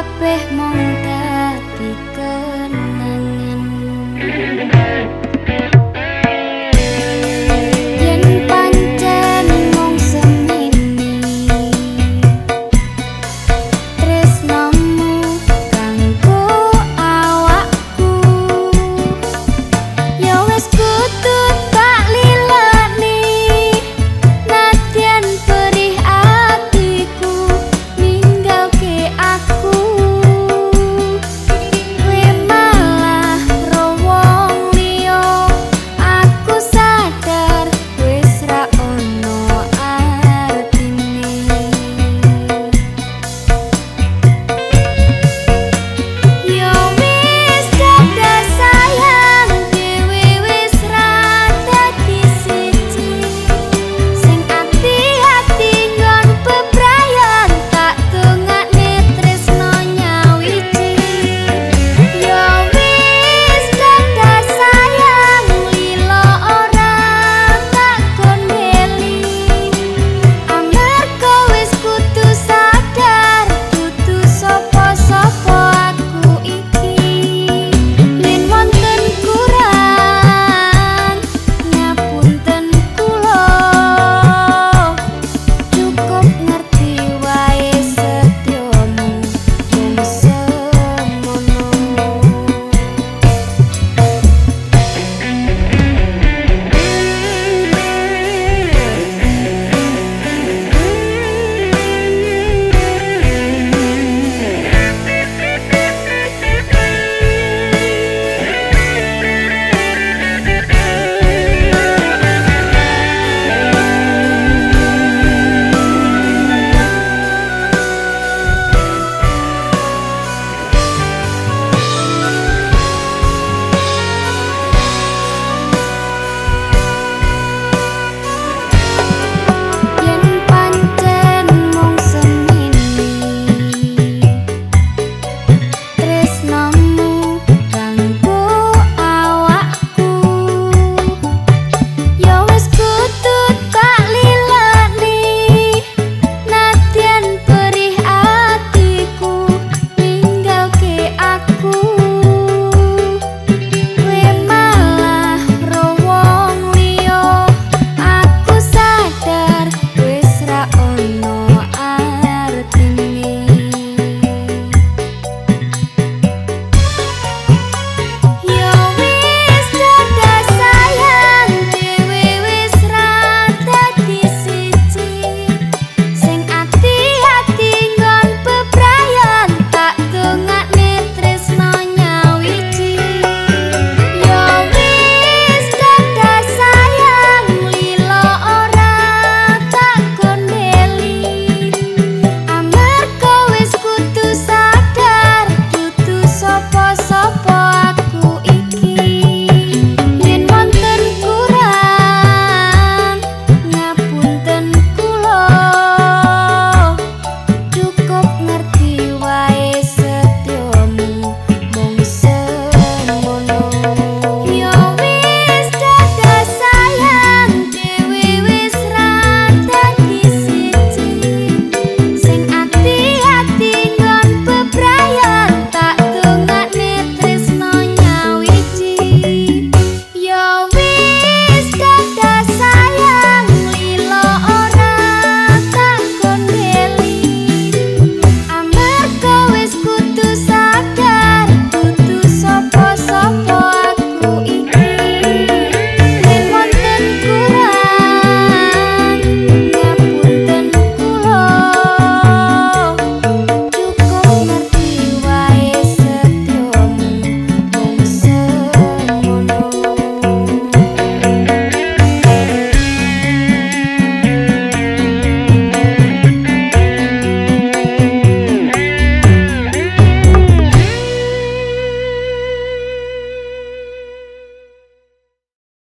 kabeh mung dadi kenangan.